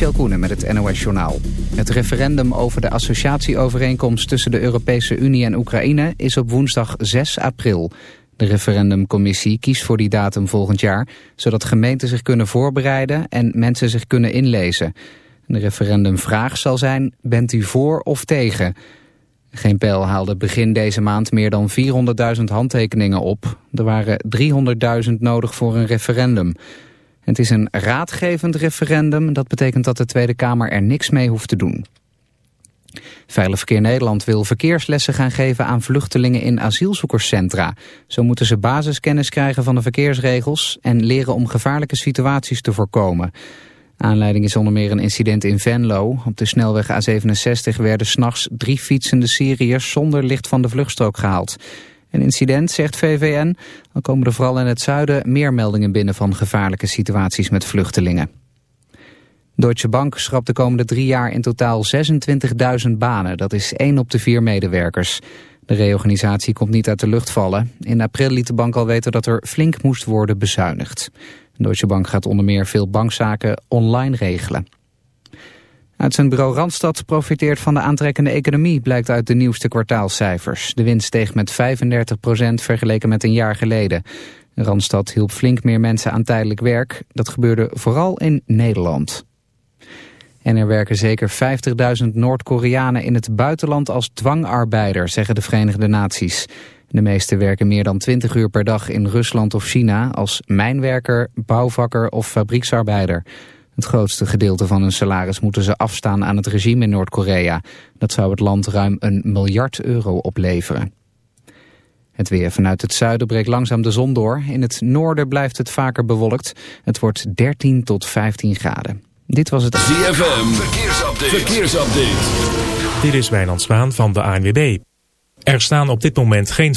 Michel met het NOS-journaal. Het referendum over de associatieovereenkomst tussen de Europese Unie en Oekraïne is op woensdag 6 april. De referendumcommissie kiest voor die datum volgend jaar... zodat gemeenten zich kunnen voorbereiden en mensen zich kunnen inlezen. De referendumvraag zal zijn, bent u voor of tegen... Geen pijl haalde begin deze maand meer dan 400.000 handtekeningen op. Er waren 300.000 nodig voor een referendum. Het is een raadgevend referendum. Dat betekent dat de Tweede Kamer er niks mee hoeft te doen. Veilig Verkeer Nederland wil verkeerslessen gaan geven aan vluchtelingen in asielzoekerscentra. Zo moeten ze basiskennis krijgen van de verkeersregels en leren om gevaarlijke situaties te voorkomen. Aanleiding is onder meer een incident in Venlo. Op de snelweg A67 werden s'nachts drie fietsende Syriërs zonder licht van de vluchtstrook gehaald. Een incident, zegt VVN. Dan komen er vooral in het zuiden meer meldingen binnen van gevaarlijke situaties met vluchtelingen. Deutsche Bank schrapt de komende drie jaar in totaal 26.000 banen. Dat is één op de vier medewerkers. De reorganisatie komt niet uit de lucht vallen. In april liet de bank al weten dat er flink moest worden bezuinigd. Deutsche Bank gaat onder meer veel bankzaken online regelen. Uit zijn bureau Randstad profiteert van de aantrekkende economie, blijkt uit de nieuwste kwartaalcijfers. De winst steeg met 35% vergeleken met een jaar geleden. Randstad hielp flink meer mensen aan tijdelijk werk. Dat gebeurde vooral in Nederland. En er werken zeker 50.000 Noord-Koreanen in het buitenland als dwangarbeider, zeggen de Verenigde Naties. De meeste werken meer dan 20 uur per dag in Rusland of China als mijnwerker, bouwvakker of fabrieksarbeider. Het grootste gedeelte van hun salaris moeten ze afstaan aan het regime in Noord-Korea. Dat zou het land ruim een miljard euro opleveren. Het weer vanuit het zuiden breekt langzaam de zon door. In het noorden blijft het vaker bewolkt. Het wordt 13 tot 15 graden. Dit was het... ZFM, verkeersupdate. verkeersupdate. Dit is Wijnand Zwaan van de ANWB. Er staan op dit moment geen...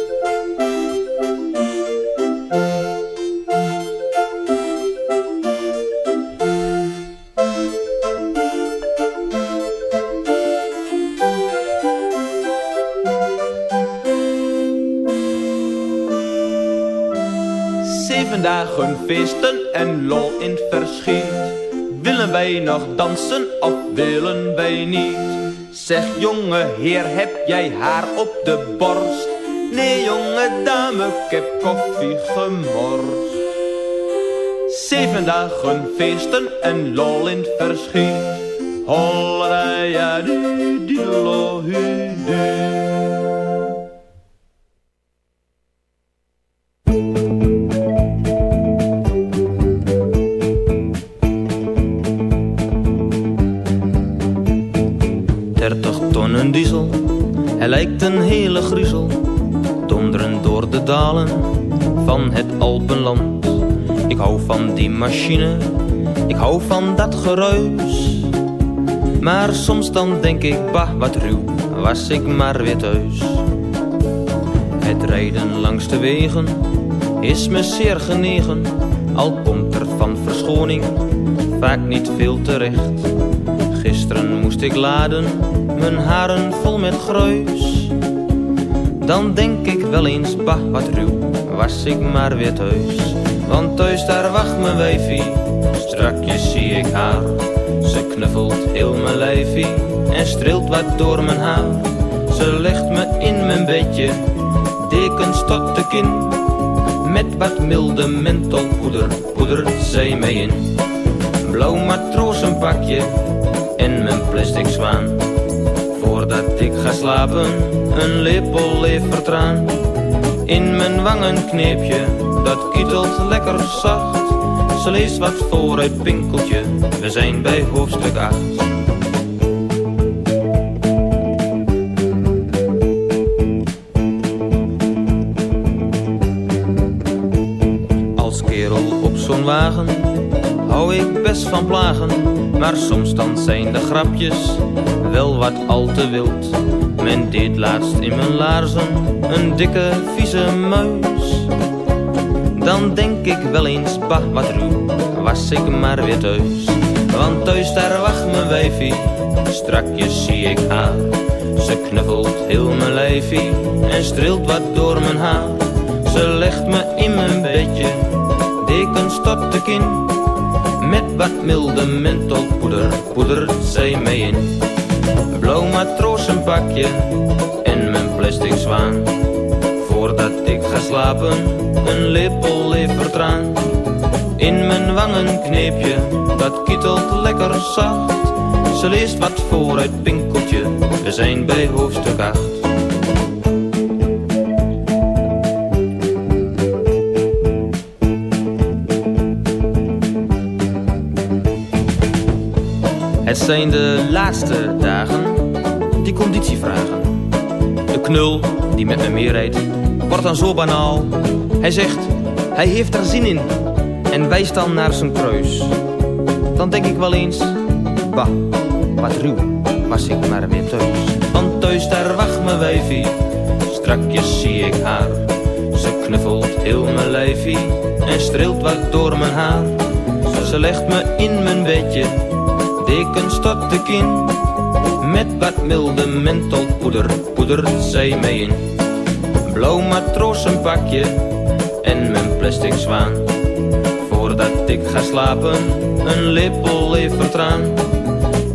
Dagen feesten en lol in het verschiet. Willen wij nog dansen of willen wij niet? Zeg jonge heer, heb jij haar op de borst? Nee jonge dame, ik heb koffie gemorst. Zeven dagen feesten en lol in het verschiet. Holla ja du lijkt een hele griezel, donderen door de dalen van het Alpenland. Ik hou van die machine, ik hou van dat geruis. Maar soms dan denk ik, bah wat ruw, was ik maar weer thuis. Het rijden langs de wegen is me zeer genegen, al komt er van verschoning vaak niet veel terecht. Gisteren moest ik laden, mijn haren vol met gruis. Dan denk ik wel eens, bah wat ruw, was ik maar weer thuis. Want thuis daar wacht mijn wijfie, strakjes zie ik haar. Ze knuffelt heel mijn lijfie en streelt wat door mijn haar. Ze legt me in mijn bedje, dekens tot de kin. Met wat milde mentholpoeder, poedert zij mij in. Blauw matrozenpakje en mijn plastic zwaan. Voordat ik ga slapen, een lepel levertraan. In mijn wangen kneepje, dat kietelt lekker zacht. Ze leest wat voor uit Pinkeltje, we zijn bij hoofdstuk 8. Als kerel op zo'n wagen, hou ik best van plagen. Maar soms dan zijn de grapjes wel wat al te wild. Men deed laatst in mijn laarzen een dikke vieze muis. Dan denk ik wel eens, bah wat ruw, was ik maar weer thuis. Want thuis daar wacht mijn wijfie, strakjes zie ik haar. Ze knuffelt heel mijn lijfie en streelt wat door mijn haar. Ze legt me in mijn bedje, dekens tot de kin. Met wat milde mentholpoeder, poedert zij mij in. Blauw matrozenpakje en mijn plastic zwaan. Voordat ik ga slapen, een lepel levertraan. In mijn wangen kneepje, dat kietelt lekker zacht. Ze leest wat voor uit Pinkeltje, we zijn bij hoofdstuk 8. Zijn de laatste dagen die conditie vragen. De knul die met me meerijdt, wordt dan zo banaal. Hij zegt, hij heeft er zin in en wijst dan naar zijn kruis. Dan denk ik wel eens, bah, wat ruw, was ik maar weer thuis. Want thuis daar wacht mijn wijfie, strakjes zie ik haar. Ze knuffelt heel mijn lijfie en streelt wat door mijn haar. Ze legt me in mijn bedje, dekens tot de kin. Met wat milde mentholpoeder, poedert zij mij in. Blauw matrozenpakje en mijn plastic zwaan. Voordat ik ga slapen, een lepel levertraan.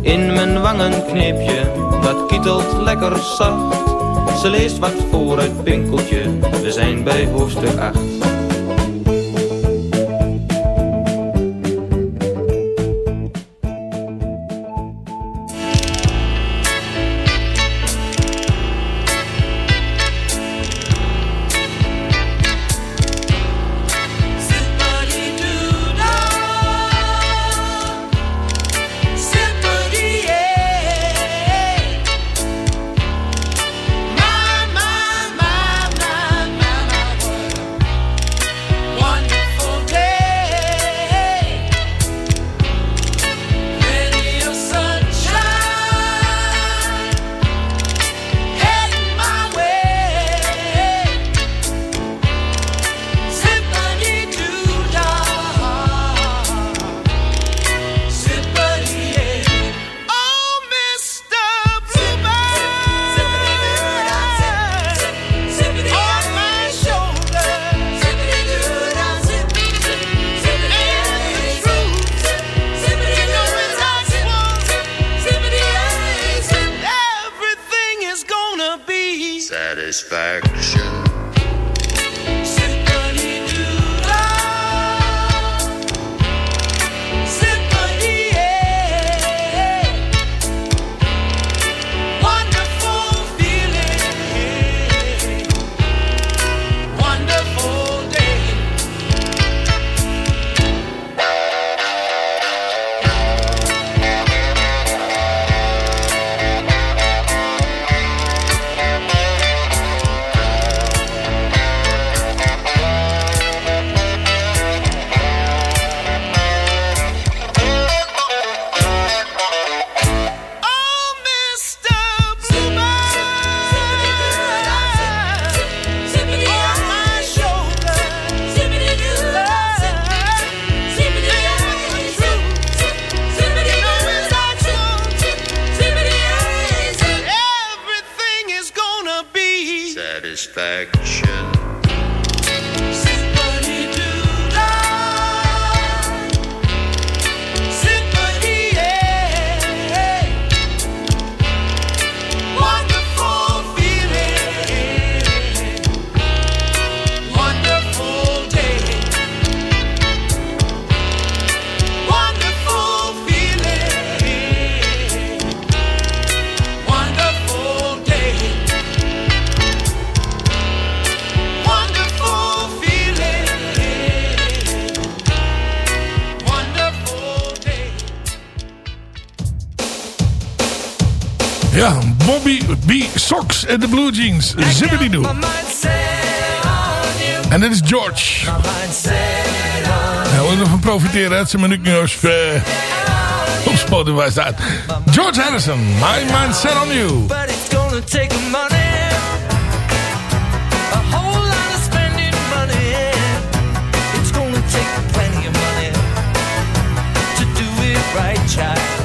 In mijn wangen kneepje, dat kietelt lekker zacht. Ze leest wat voor Pinkeltje, we zijn bij hoofdstuk 8. Satisfaction. B sox and the Blue Jeans. Jimmy do And is George. Eleanor van profiteren het ze maar eh, op sporten waar George Harrison my mindset on you. But it's gonna take money. A whole lot of spending money. It's gonna take plenty of money to do it right child.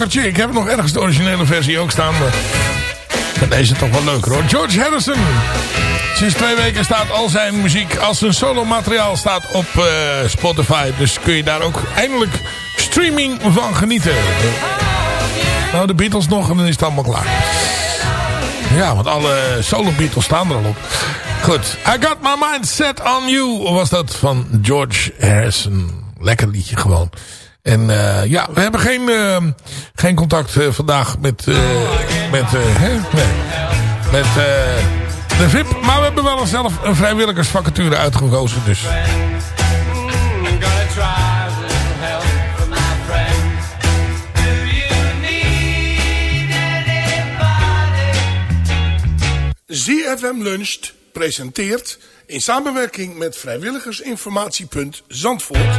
Ik heb nog ergens de originele versie ook staan. Maar deze toch wel leuk hoor. George Harrison. Sinds twee weken staat al zijn muziek als zijn solo materiaal staat op eh, Spotify. Dus kun je daar ook eindelijk streaming van genieten. Nou, de Beatles nog en dan is het allemaal klaar. Ja, want alle solo Beatles staan er al op. Goed. I Got My Mind Set On You was dat van George Harrison. Lekker liedje gewoon. En uh, ja, we hebben geen, eh, geen contact eh, vandaag met, met, hè? Nee. met de VIP. Maar we hebben wel zelf een vrijwilligersvacature uitgekozen. Dus. ZFM Luncht presenteert in samenwerking met vrijwilligersinformatiepunt Zandvoort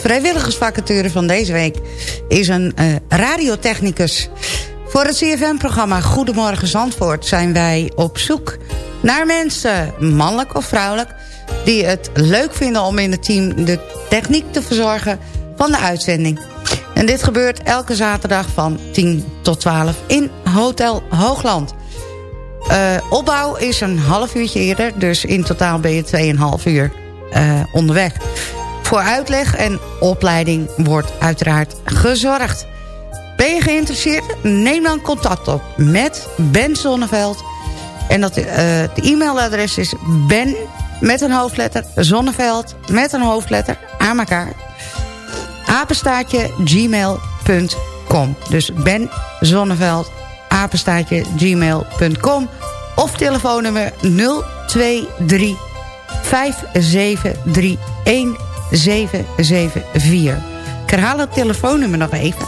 vrijwilligersvacature van deze week is een uh, radiotechnicus. Voor het CFM-programma Goedemorgen Zandvoort zijn wij op zoek naar mensen, mannelijk of vrouwelijk... die het leuk vinden om in het team de techniek te verzorgen van de uitzending. En dit gebeurt elke zaterdag van 10 tot 12 in Hotel Hoogland. Uh, opbouw is een half uurtje eerder, dus in totaal ben je 2,5 uur uh, onderweg. Voor uitleg en opleiding wordt uiteraard gezorgd. Ben je geïnteresseerd? Neem dan contact op met Ben Zonneveld. En dat, de e-mailadres is ben met een hoofdletter, Zonneveld met een hoofdletter, aan elkaar. Apenstaatje gmail.com. Dus Ben Zonneveld, apenstaatje gmail.com. Of telefoonnummer 023 573 1774. Ik herhaal het telefoonnummer nog even.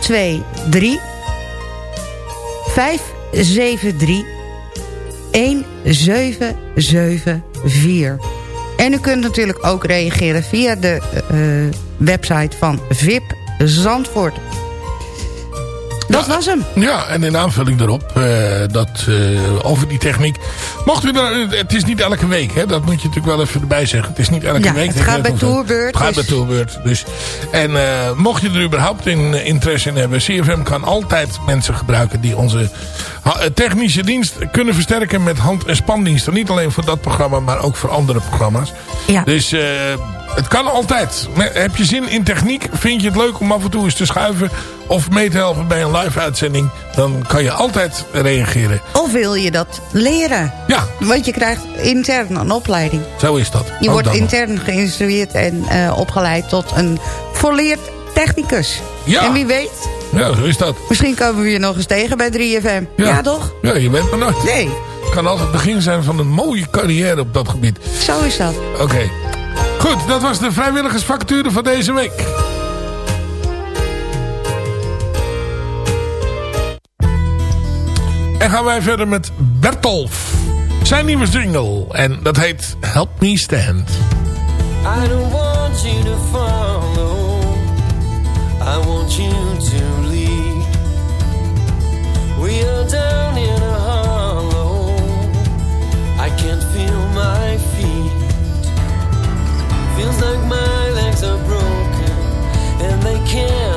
023 573 1774. En u kunt natuurlijk ook reageren via de uh, website van VIP Zandvoort. Dat was hem. Ja, en in aanvulling daarop, uh, dat, uh, over die techniek. Mocht u er, het is niet elke week, hè, dat moet je natuurlijk wel even erbij zeggen. Het is niet elke ja, week. het gaat bij Tourbeurt. Het gaat bij Tourbeurt. Dus. En uh, mocht je er überhaupt in, interesse in hebben, CFM kan altijd mensen gebruiken die onze technische dienst kunnen versterken met hand- en spandiensten. Niet alleen voor dat programma, maar ook voor andere programma's. Ja. Dus het kan altijd. Heb je zin in techniek? Vind je het leuk om af en toe eens te schuiven of mee te helpen bij een live uitzending? Dan kan je altijd reageren. Of wil je dat leren? Ja. Want je krijgt intern een opleiding. Zo is dat. Je Ook wordt intern geïnstrueerd en uh, opgeleid tot een volleerd technicus. Ja. En wie weet... Ja, zo is dat. Misschien komen we je nog eens tegen bij 3FM. Ja, ja toch? Ja, je bent maar nooit. Nee. Het kan altijd het begin zijn van een mooie carrière op dat gebied. Zo is dat. Oké. Okay. Goed, dat was de vrijwilligersvacature van deze week. En gaan wij verder met Bertolf. Zijn nieuwe single. En dat heet Help Me Stand. I don't want you to follow. I want you to lead. We are down in and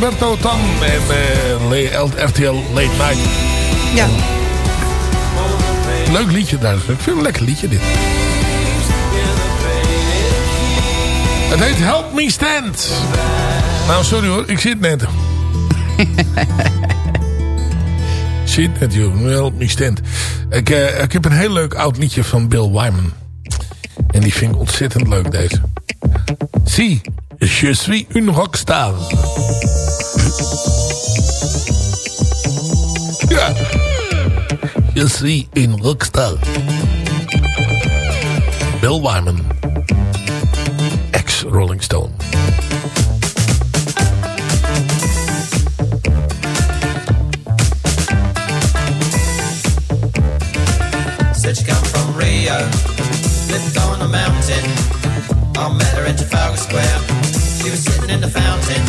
zien bij Umberto Tan en eh, RTL Late Night. Ja. Leuk liedje daar. Ik vind het een lekker liedje dit. Het heet Help Me Stand. Nou, sorry hoor. Ik zit net. zit net, joh. Help Me Stand. Ik, eh, ik heb een heel leuk oud liedje van Bill Wyman. En die vind ik ontzettend leuk, deze. Si, je suis une rockstar. Ja. Je suis une rockstar. Bill Wyman. Ex-Rolling Stone. Said she come from Rio, lived on a mountain. I met her in Trafalgar Square. She was sitting in the fountain.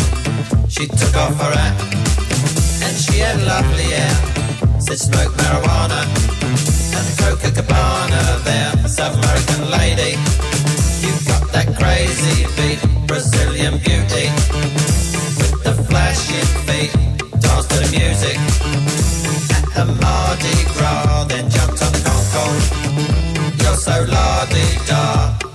She took off her hat and she had lovely hair. Said smoke marijuana and the Coca Cabana there. South American lady, you got that crazy beat, Brazilian beauty with the flashing feet. Dance to the music at the Mardi Gras, then jumped on the Concorde. You're so la-di-da.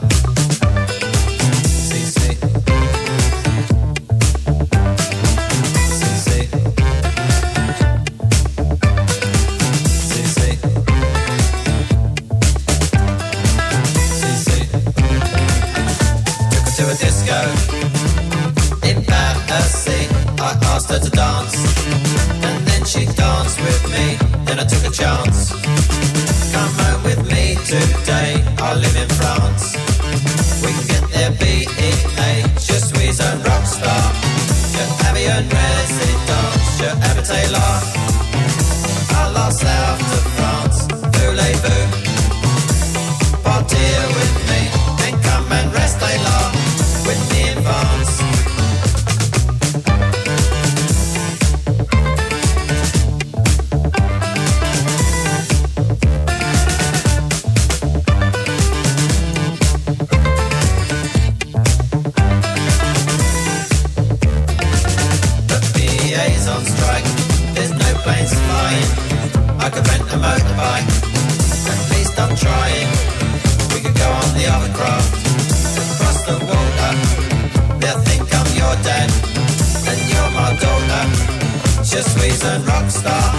Je suis un rockstar.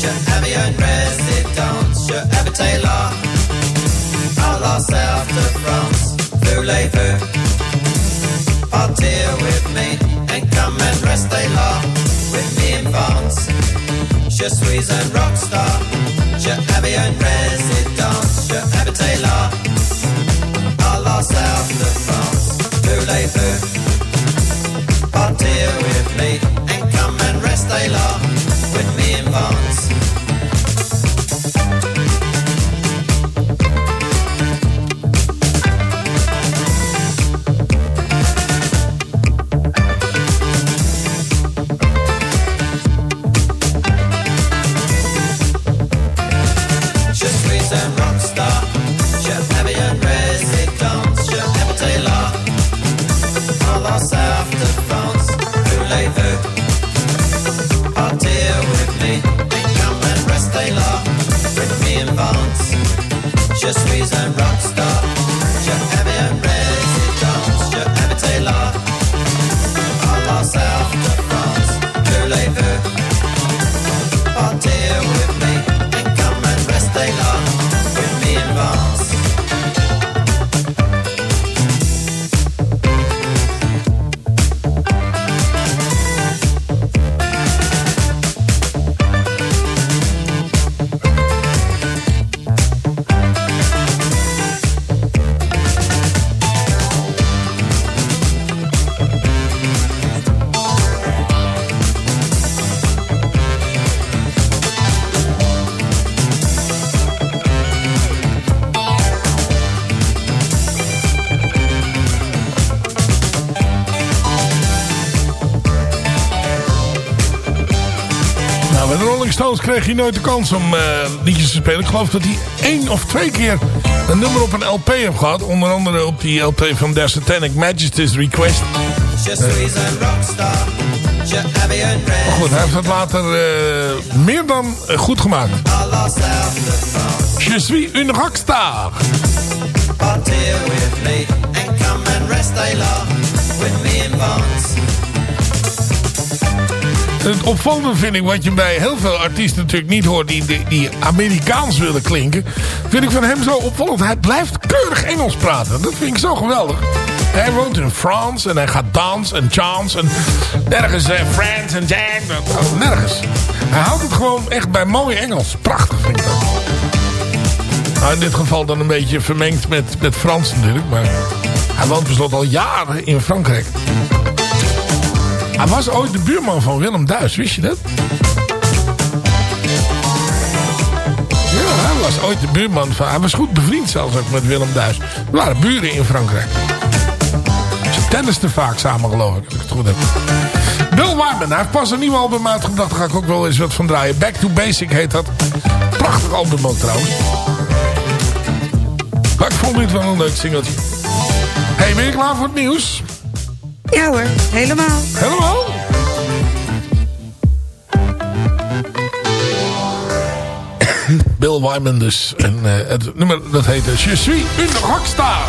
Je avais une résidence. Je habitais là. À la south de France. Voulez-vous partir with me and come and rester là with me in France. Je suis un rockstar. Je avais une résidence. Je habitais là. Rolling kreeg hij nooit de kans om eh, liedjes te spelen. Ik geloof dat hij één of twee keer een nummer op een LP heeft gehad. Onder andere op die LP van The Satanic Majesty's Request. Dress. Maar goed, hij heeft het later eh, meer dan eh, goed gemaakt. Je suis une rockstar. With me. And come and rest a lot. With me in Vance. Het opvallende vind ik, wat je bij heel veel artiesten natuurlijk niet hoort... die, die, Amerikaans willen klinken... vind ik van hem zo opvallend. Hij blijft keurig Engels praten. Dat vind ik zo geweldig. Hij woont in France en hij gaat dansen en chance en nergens eh, France en jazz. Oh, nergens. Hij houdt het gewoon echt bij mooi Engels. Prachtig vind ik dat. Nou, in dit geval dan een beetje vermengd met, met Frans natuurlijk. Maar hij woont tenslotte al jaren in Frankrijk. Hij was ooit de buurman van Willem Duis, wist je dat? Ja, hij was ooit de buurman van... Hij was goed bevriend zelfs ook met Willem Duis. We waren buren in Frankrijk. Ze tennisten vaak samen geloof ik, als ik het goed heb. Bill hij pas een nieuw album uitgebracht. Daar ga ik ook wel eens wat van draaien. Back to Basic heet dat. Prachtig album ook trouwens. Maar ik vond dit wel een leuk singeltje. hey, ben je klaar voor het nieuws? Ja hoor, helemaal. Helemaal? Bill Wyman dus. En uh, het nummer dat heet Je suis une rockstar.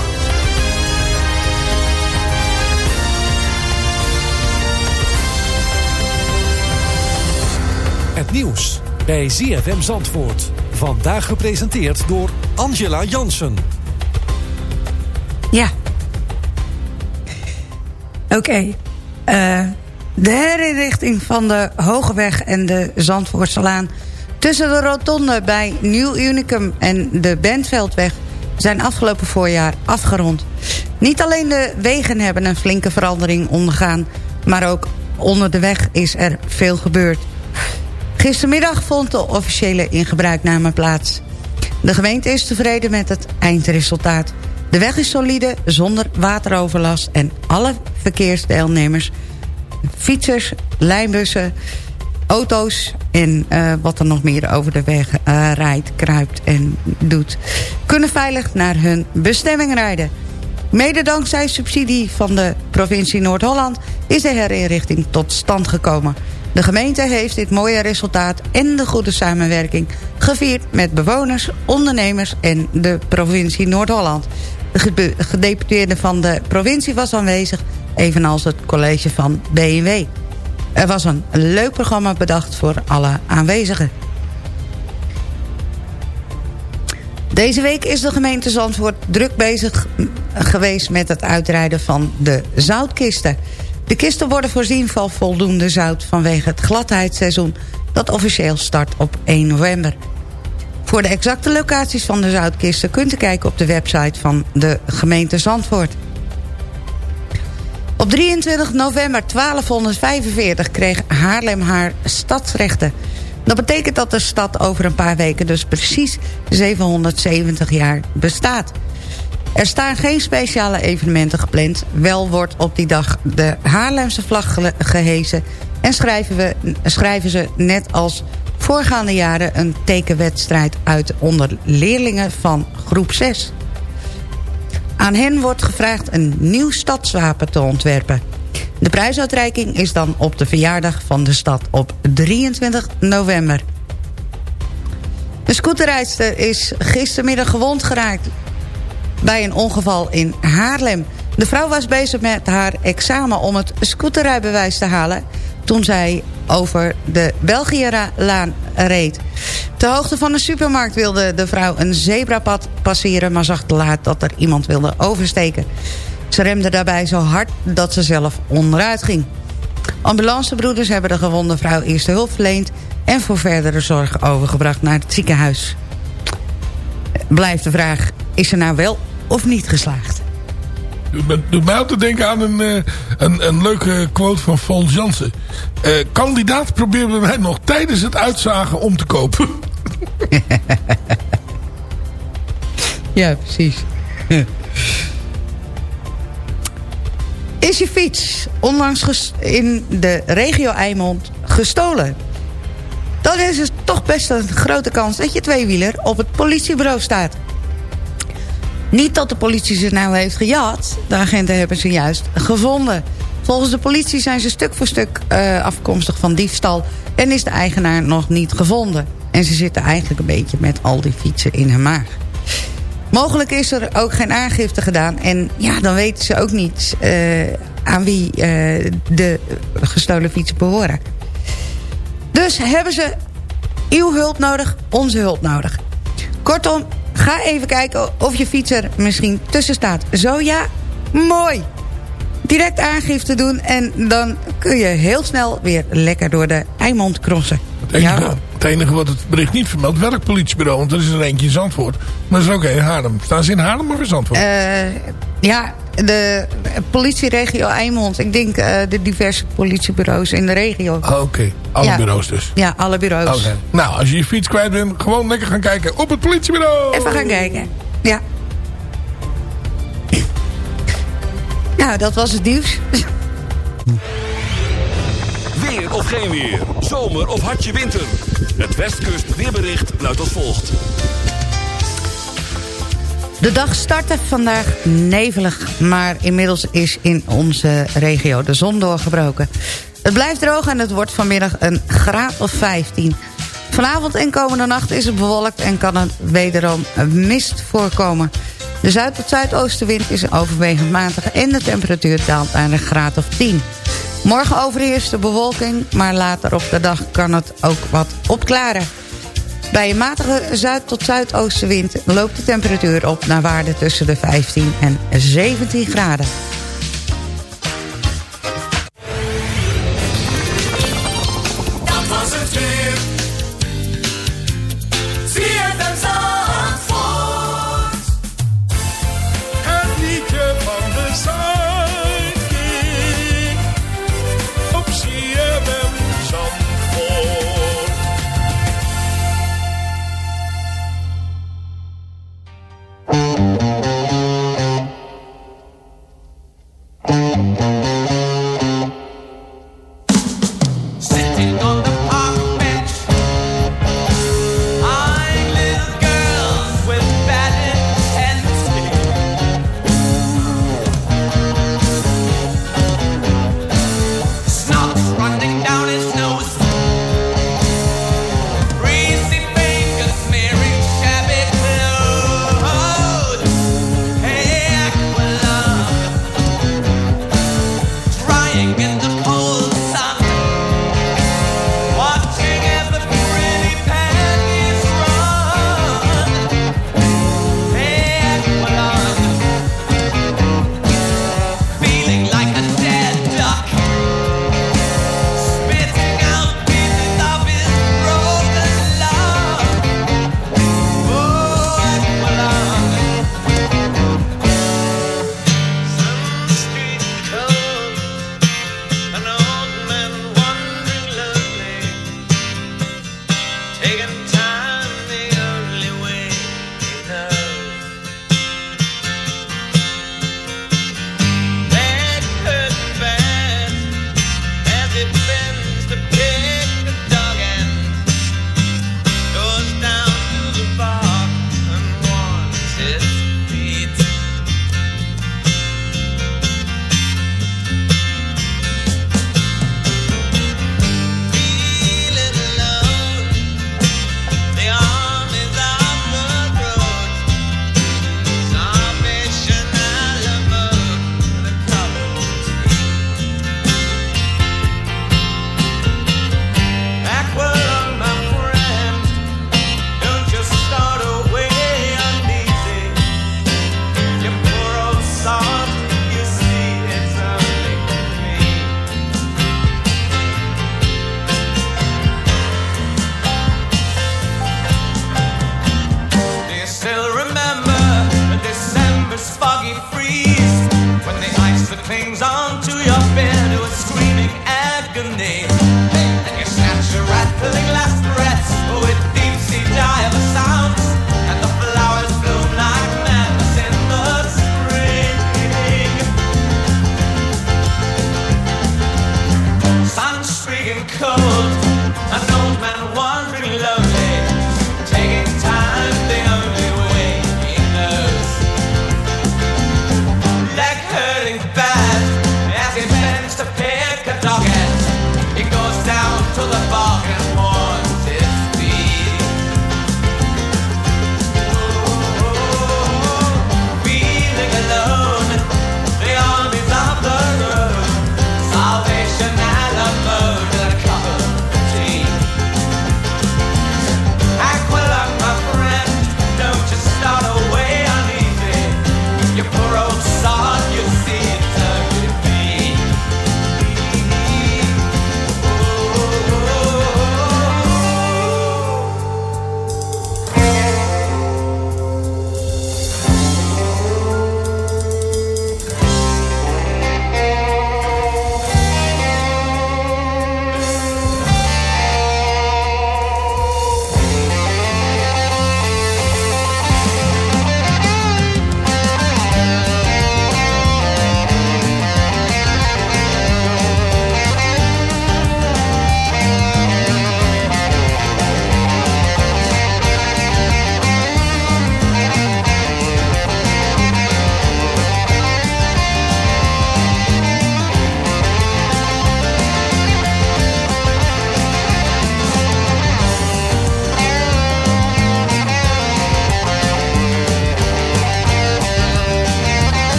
Het nieuws bij ZFM Zandvoort. Vandaag gepresenteerd door Angela Jansen. Ja. Oké. eh, de herinrichting van de Hogeweg en de Zandvoortselaan... tussen de rotonde bij Nieuw Unicum en de Bentveldweg... zijn afgelopen voorjaar afgerond. Niet alleen de wegen hebben een flinke verandering ondergaan... maar ook onder de weg is er veel gebeurd. Gistermiddag vond de officiële ingebruikname plaats. De gemeente is tevreden met het eindresultaat. De weg is solide, zonder wateroverlast... en alle verkeersdeelnemers, fietsers, lijnbussen, auto's... en eh, wat er nog meer over de weg eh, rijdt, kruipt en doet... kunnen veilig naar hun bestemming rijden. Mede dankzij subsidie van de provincie Noord-Holland... is de herinrichting tot stand gekomen... De gemeente heeft dit mooie resultaat en de goede samenwerking gevierd met bewoners, ondernemers en de provincie Noord-Holland. De gedeputeerde van de provincie was aanwezig, evenals het college van BNW. Er was een leuk programma bedacht voor alle aanwezigen. Deze week is de gemeente Zandvoort druk bezig geweest met het uitrijden van de zoutkisten. De kisten worden voorzien van voldoende zout vanwege het gladheidsseizoen... dat officieel start op 1 november. Voor de exacte locaties van de zoutkisten kunt u kijken op de website van de gemeente Zandvoort. Op 23 november 1245 kreeg Haarlem haar stadsrechten. Dat betekent dat de stad over een paar weken dus precies 770 jaar bestaat... Er staan geen speciale evenementen gepland. Wel wordt op die dag de Haarlemse vlag gehezen... en schrijven, we, schrijven ze net als voorgaande jaren... een tekenwedstrijd uit onder leerlingen van groep 6. Aan hen wordt gevraagd een nieuw stadswapen te ontwerpen. De prijsuitreiking is dan op de verjaardag van de stad op 23 november. De scooterrijdster is gistermiddag gewond geraakt bij een ongeval in Haarlem. De vrouw was bezig met haar examen om het scooterrijbewijs te halen... toen zij over de Belgiëlaan reed. Ter hoogte van de supermarkt wilde de vrouw een zebrapad passeren... maar zag te laat dat er iemand wilde oversteken. Ze remde daarbij zo hard dat ze zelf onderuit ging. Ambulancebroeders hebben de gewonde vrouw eerste hulp verleend... en voor verdere zorg overgebracht naar het ziekenhuis. Blijft de vraag, is ze nou wel of niet geslaagd? Doet mij altijd denken aan een, uh, een, een leuke quote van Fons Jansen. Uh, kandidaat probeerde mij nog tijdens het uitzagen om te kopen. ja, precies. Is je fiets onlangs in de regio Eimond gestolen? dan is er toch best een grote kans dat je tweewieler op het politiebureau staat. Niet dat de politie ze nou heeft gejat. De agenten hebben ze juist gevonden. Volgens de politie zijn ze stuk voor stuk uh, afkomstig van diefstal... en is de eigenaar nog niet gevonden. En ze zitten eigenlijk een beetje met al die fietsen in hun maag. Mogelijk is er ook geen aangifte gedaan. En ja, dan weten ze ook niet uh, aan wie uh, de gestolen fietsen behoren. Dus hebben ze uw hulp nodig, onze hulp nodig. Kortom, ga even kijken of je fietser misschien tussen staat. Zo ja, mooi. Direct aangifte doen en dan kun je heel snel weer lekker door de Eimond crossen. Het enige, het enige wat het bericht niet vermeldt, welk politiebureau? Want er is er eentje in Zandvoort. Maar er is ook in Haarlem. Staan ze in Haarlem of in Zandvoort? Uh, ja, de politieregio Eimond. Ik denk uh, de diverse politiebureaus in de regio. Oh, Oké, okay. alle ja. bureaus dus. Ja, alle bureaus. Okay. Nou, als je je fiets kwijt bent, gewoon lekker gaan kijken op het politiebureau. Even gaan kijken, ja. Nou, dat was het nieuws. Weer of geen weer. Zomer of hartje winter. Het Westkust weerbericht luidt als volgt. De dag startte vandaag nevelig, maar inmiddels is in onze regio de zon doorgebroken. Het blijft droog en het wordt vanmiddag een graad of 15. Vanavond en komende nacht is het bewolkt en kan het wederom mist voorkomen. De zuid- tot zuidoostenwind is overwegend matig en de temperatuur daalt naar een graad of 10. Morgen overheerst de bewolking, maar later op de dag kan het ook wat opklaren. Bij een matige zuid- tot zuidoostenwind loopt de temperatuur op naar waarde tussen de 15 en 17 graden.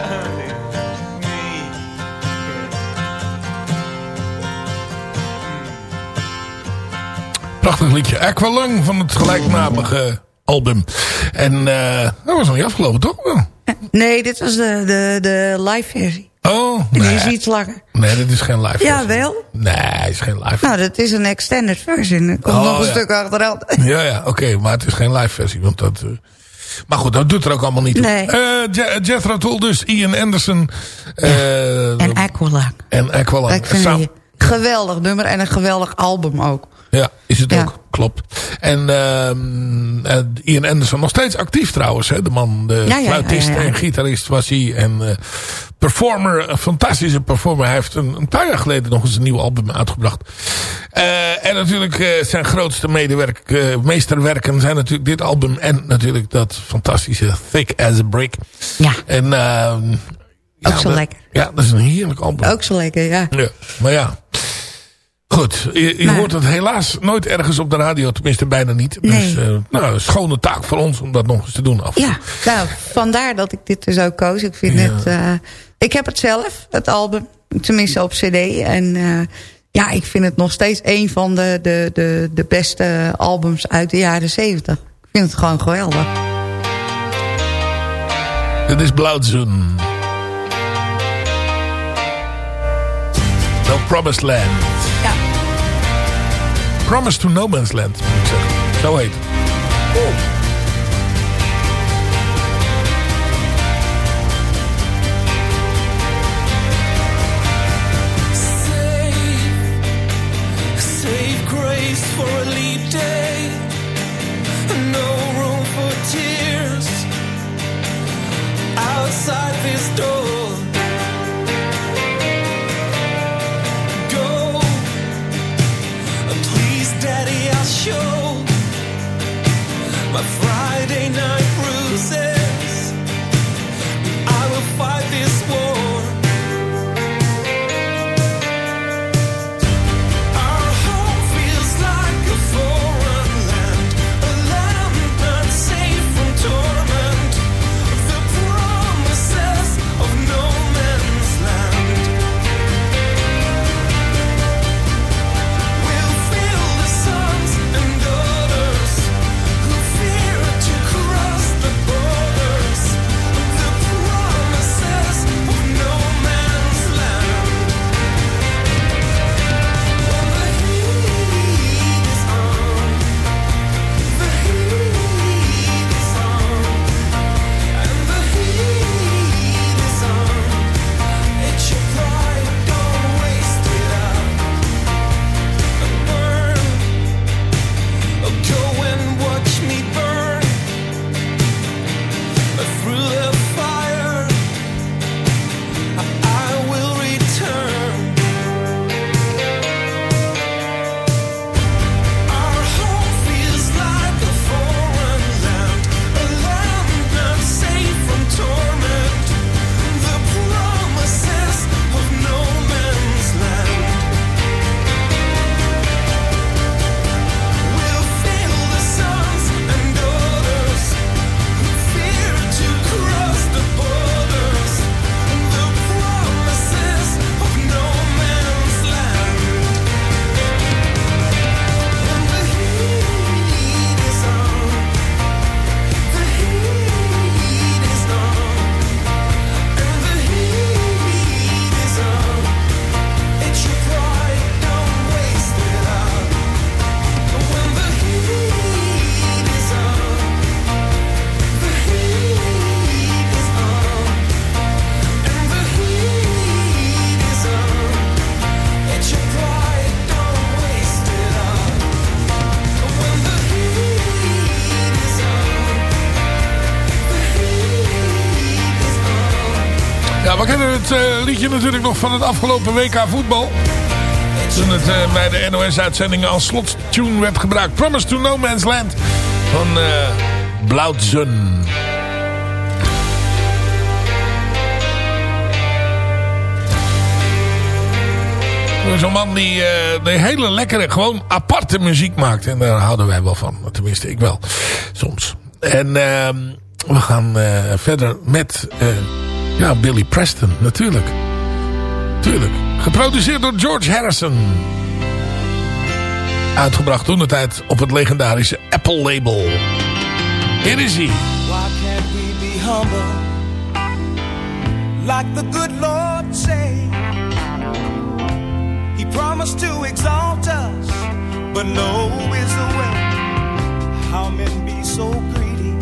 Hurting me. Prachtig liedje. Aqualung van het gelijknamige album. En eh, dat was nog niet afgelopen, toch? Nee, dit was de, de, de live versie. Oh, Die nee. is iets langer. Nee, dit is geen live versie. Ja, wel. Nee, het is geen live Nou, dat is een extended version. Er komt Oh, nog een ja. stuk achteraan. Ja, ja, oké, maar het is geen live versie. Want dat, eh, maar goed, dat doet er ook allemaal niet toe. Nee. Je- Jethro Tull dus, Ian Anderson. eh, En Aqualung. en Aqualung. Ik vind Samen- geweldig nummer en een geweldig album ook. Ja, is het Ja. ook. Klopt. En ehm, eh, Ian Anderson nog steeds actief trouwens. Hè? De man, de Ja, fluitist en gitarist was hij. En performer, een fantastische performer. Hij heeft een, een paar jaar geleden nog eens een nieuw album uitgebracht. Eh, en natuurlijk eh, zijn grootste medewerk, eh, meesterwerken zijn natuurlijk dit album. En natuurlijk dat fantastische Thick as a Brick. Ja. En, ehm, ja, Ook zo dat- lekker. Ja, dat is een heerlijk album. Ook zo lekker, ja. Ja, maar ja. Goed, je, je Maar- hoort het helaas nooit ergens op de radio, tenminste bijna niet. Dus Nee. eh, nou, een schone taak voor ons om dat nog eens te doen. Af. Ja, nou, vandaar dat ik dit dus ook koos. Ik vind Ja. het... eh, ik heb het zelf, het album. Tenminste op cd. En eh, ja, ik vind het nog steeds een van de, de, de, de beste albums uit de jaren zeventig. Ik vind het gewoon geweldig. Dit is Blauwzoen. No Promised Land. Promise to No Man's Land, moet ik zeggen. Zo heet het. Het eh, liedje natuurlijk nog van het afgelopen WK voetbal. Toen het eh, bij de NOS-uitzendingen als slotstune werd gebruikt. Promise to No Man's Land van eh Blauwzoen. zo'n man die, eh, die hele lekkere, gewoon aparte muziek maakt. En daar houden wij wel van. Tenminste, ik wel. Soms. En ehm, we gaan verder met ja, Billy Preston, natuurlijk. Tuurlijk. Geproduceerd door George Harrison. Uitgebracht toen de tijd op het legendarische Apple label. Hier is hij. Why can't we be humble? Like the good Lord say. He promised to exalt us, but no is the way. How men be so greedy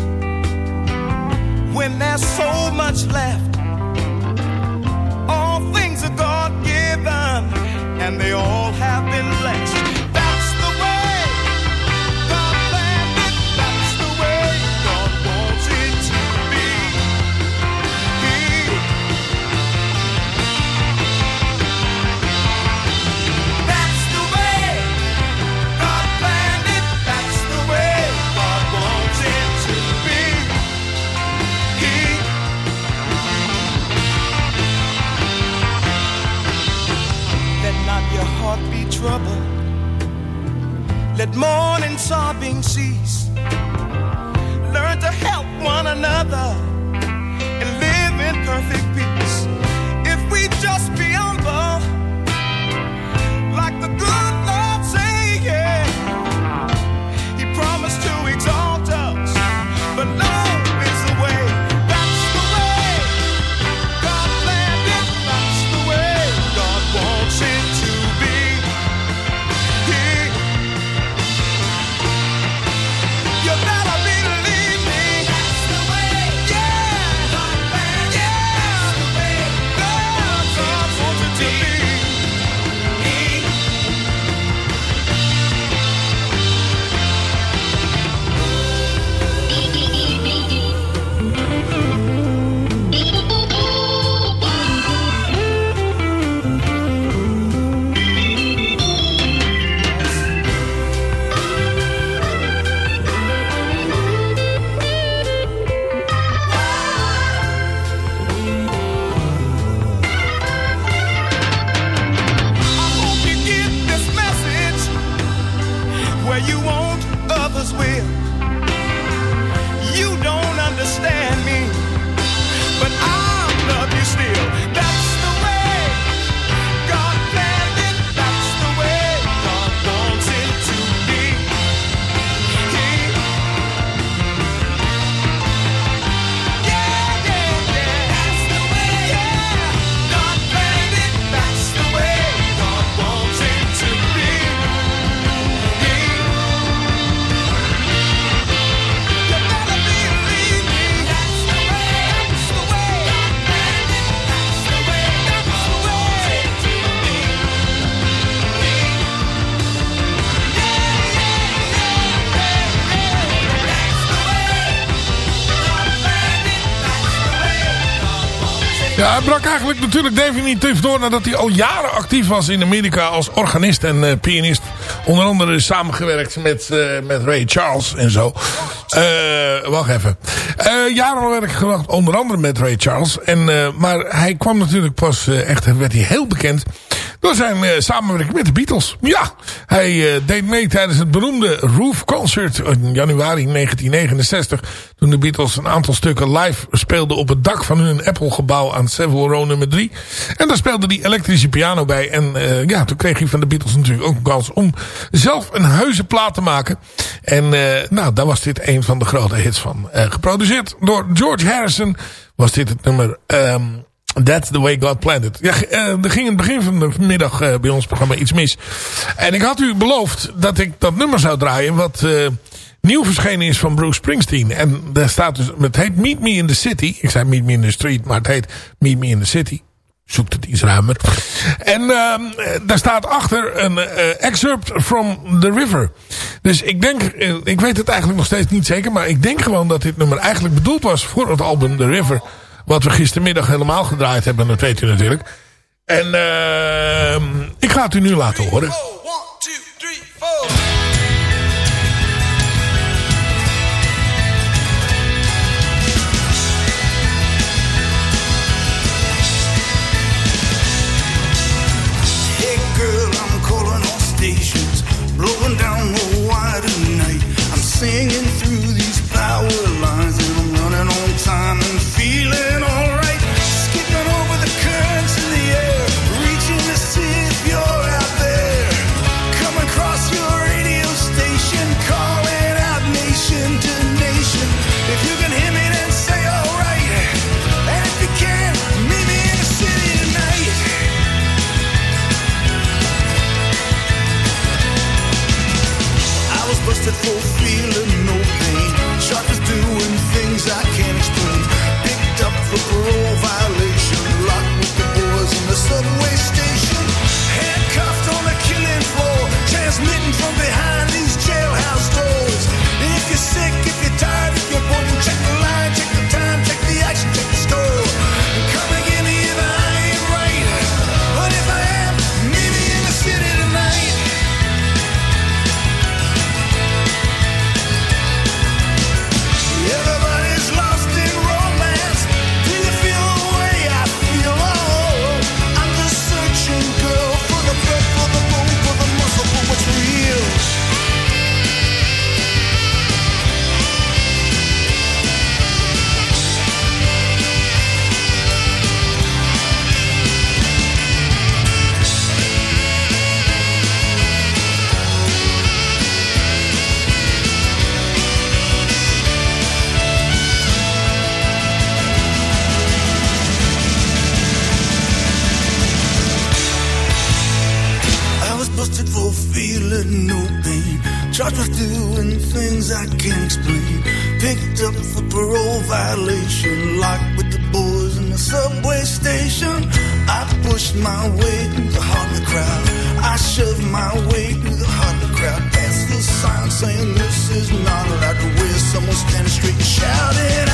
when there's so much left. Things are God given, and they all have been blessed. Let mourning, sobbing cease. Learn to help one another and live in perfect Ja, hij brak eigenlijk natuurlijk definitief door nadat hij al jaren actief was in Amerika als organist en eh, pianist. Onder andere samengewerkt met, eh, met Ray Charles en zo. Eh, wacht even. Jaren werk gemaakt onder andere met Ray Charles. En, maar hij kwam natuurlijk pas echt, werd hij heel bekend door zijn eh, samenwerking met de Beatles. Ja, hij eh, deed mee tijdens het beroemde Roof Concert in januari 1969. Toen de Beatles een aantal stukken live speelden op het dak van hun Apple-gebouw aan Savile Row nummer 3. En daar speelde die elektrische piano bij. En eh, ja, toen kreeg hij van de Beatles natuurlijk ook een kans om zelf een heuse plaat te maken. En nou, daar was dit een van de grote hits van. Geproduceerd door George Harrison was dit het nummer... ehm, That's the way God planned it. Ja, eh, er ging in het begin van de middag eh, bij ons programma iets mis. En ik had u beloofd dat ik dat nummer zou draaien... wat eh, nieuw verschenen is van Bruce Springsteen. En daar staat dus... Het heet Meet Me in the City. Ik zei Meet Me in the Street, maar het heet Meet Me in the City. Zoekt het iets ruimer. En ehm, eh, daar staat achter een excerpt from the river. Dus ik denk... ik weet het eigenlijk nog steeds niet zeker... maar ik denk gewoon dat dit nummer eigenlijk bedoeld was... voor het album The River... Wat we gistermiddag helemaal gedraaid hebben, dat weet u natuurlijk. En uh, ik ga het u nu laten horen. 1, 2, 3, 4. blowing down this is not allowed to wear. Someone standing straight and shouting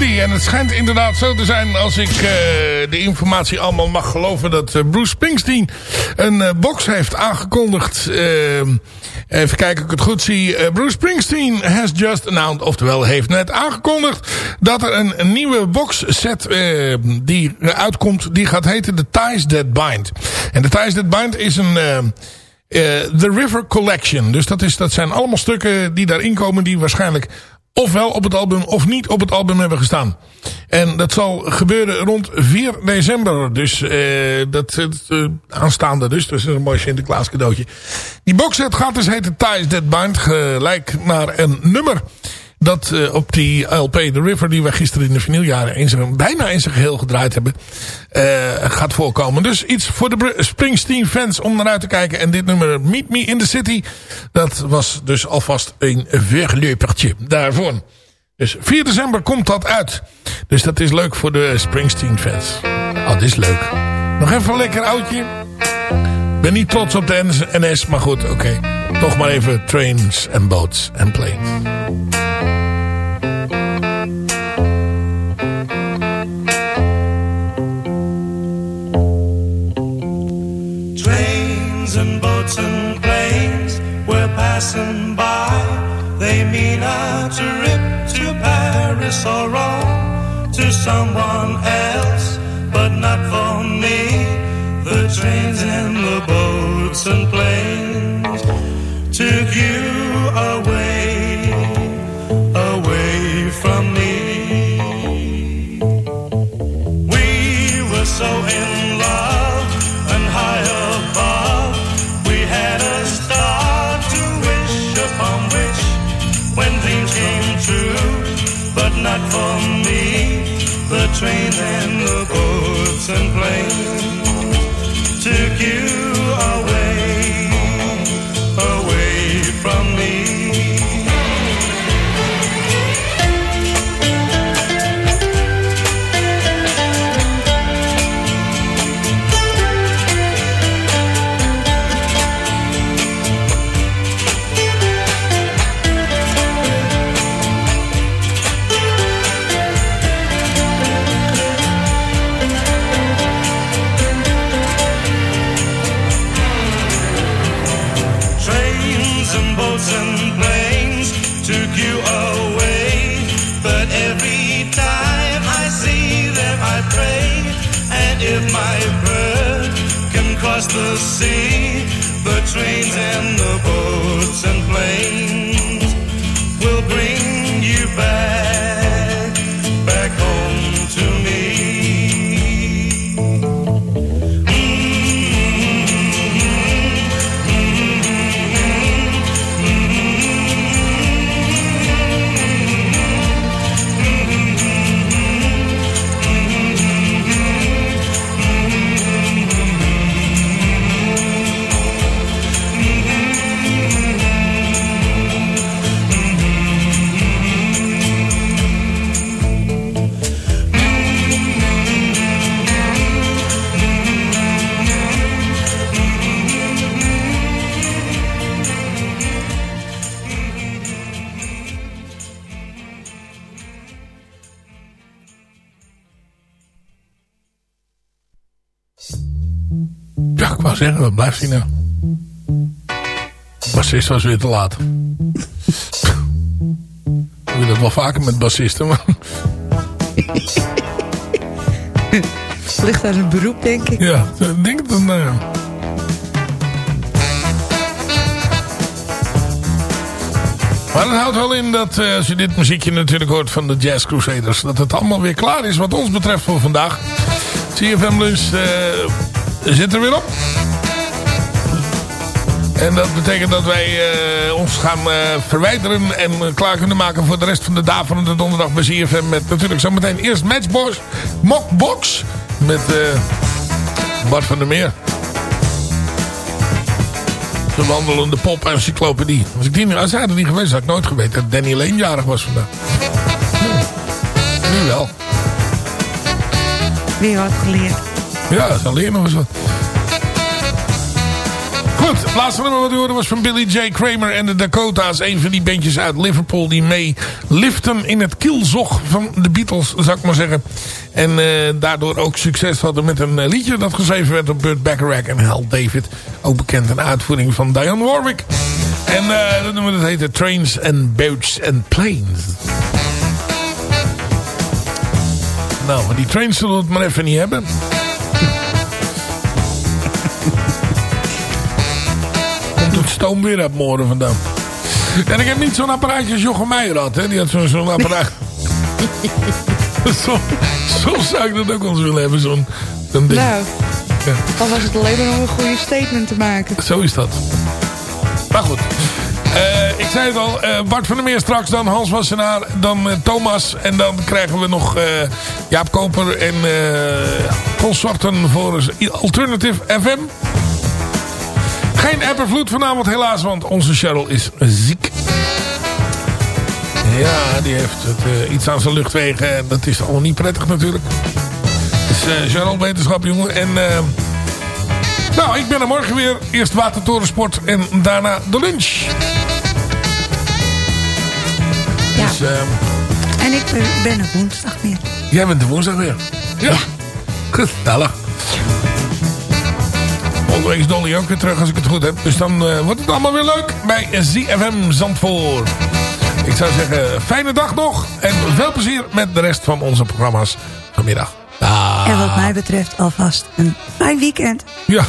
En het schijnt inderdaad zo te zijn als ik eh, de informatie allemaal mag geloven... dat eh, Bruce Springsteen een eh, box heeft aangekondigd. Even kijken of ik het goed zie. Bruce Springsteen has just announced, oftewel heeft net aangekondigd... dat er een, nieuwe box set die uitkomt, die gaat heten The Ties That Bind. En The Ties That Bind is een... The River Collection. Dus dat, is, dat zijn allemaal stukken die daarin komen... die waarschijnlijk ofwel op het album of niet op het album hebben gestaan. En dat zal gebeuren rond 4 december. Dus eh, dat is eh, aanstaande dus. Dus dat is een mooi Sinterklaas cadeautje. Die boxset gaat dus heten Ties That Bind. Gelijk naar een nummer dat eh, op die LP The River, die we gisteren in de vinyljaren in zijn, bijna in zijn geheel gedraaid hebben, eh, gaat voorkomen. Dus iets voor de Springsteen fans om naar uit te kijken. En dit nummer Meet Me in the City, dat was dus alvast een verleupertje daarvoor. Dus 4 december komt dat uit. Dus dat is leuk voor de Springsteen fans. Oh, dit is leuk. Nog even een lekker oudje. Ben niet trots op de NS, maar goed, oké. Toch maar even trains and boats and planes. Passing by. They mean a trip to Paris or Rome to someone else, but not for me. The trains and the boats and planes took you away, away from me. We were so in trains and the boats and planes sea, the trains and the boats and planes wat blijft hij nou? Bassist was weer te laat. Ik doe dat wel vaker met bassisten, maar... Ligt aan het beroep, denk ik. Ja, ik denk het dan... eh. Maar dat houdt wel in dat eh, als je dit muziekje natuurlijk hoort van de Jazz Crusaders... dat het allemaal weer klaar is wat ons betreft voor vandaag. CFM Lunch eh, zit er weer op. En dat betekent dat wij eh, ons gaan eh, verwijderen en eh, klaar kunnen maken voor de rest van de daverende donderdag bij CFM. Met natuurlijk zometeen eerst Matchbox, Mockbox met Bart van der Meer. De wandelende pop-encyclopedie. Als, ik die, niet- als hij er niet geweest had ik nooit geweten dat Danny Leen jarig was vandaag. Nu wel. Weer wat geleerd. Ja, zal leren nog eens wat. Goed, het laatste nummer wat u hoorde was van Billy J. Kramer en de Dakota's. Een van die bandjes uit Liverpool die mee liften in het kielzog van de Beatles, zou ik maar zeggen. En eh, daardoor ook succes hadden met een eh, liedje dat geschreven werd door Burt Bacharach en Hal David. Ook bekend een uitvoering van Dionne Warwick. En eh, dat nummer dat heette Trains and Boats and Planes. Nou, die trains zullen we het maar even niet hebben. Stoom weer uit morgen vandaan. En ik heb niet zo'n apparaatje als Jochem Meijer had. Hè? Die had zo'n zo'n apparaat. Zo, soms zou ik dat ook wel eens willen hebben. Zo'n ding. Nou, Ja. dan was het alleen maar om een goede statement te maken. Zo is dat. Maar goed. Eh, ik zei het al, eh, Bart van der Meer straks, dan Hans Wassenaar, dan eh, Thomas. En dan krijgen we nog Jaap Koper en consorten voor Alternative FM. Geen Appervloed vanavond helaas, want onze Cheryl is ziek. Ja, die heeft het, eh, iets aan zijn luchtwegen en dat is allemaal niet prettig natuurlijk. Dus eh Cheryl, wetenschap jongen. En... eh, nou, ik ben er morgen weer. Eerst Watertorensport en daarna de lunch. Ja. Dus En ik ben, er woensdag weer. jij bent de woensdag weer. Ja. Gezellig. Volgende week is Dolly ook weer terug als ik het goed heb. Dus dan eh, wordt het allemaal weer leuk bij ZFM Zandvoort. Ik zou zeggen, fijne dag nog. En veel plezier met de rest van onze programma's vanmiddag. Dag. En wat mij betreft alvast een fijn weekend. Ja.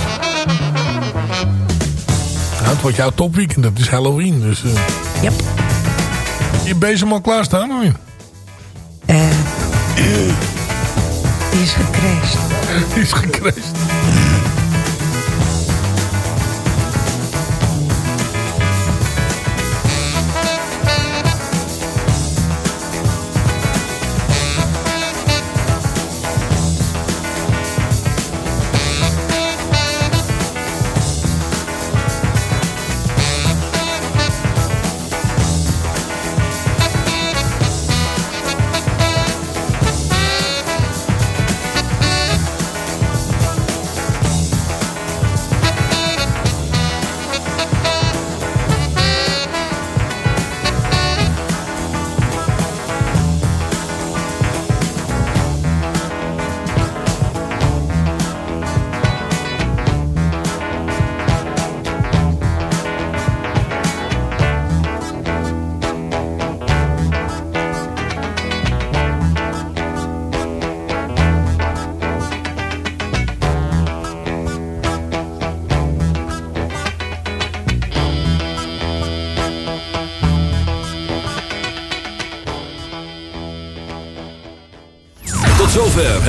Nou, het wordt jouw topweekend. Dat is Halloween. Dus, eh Yep. Je bezem al klaarstaan of niet? Eh, die is gecrashed. Die is gecrashed.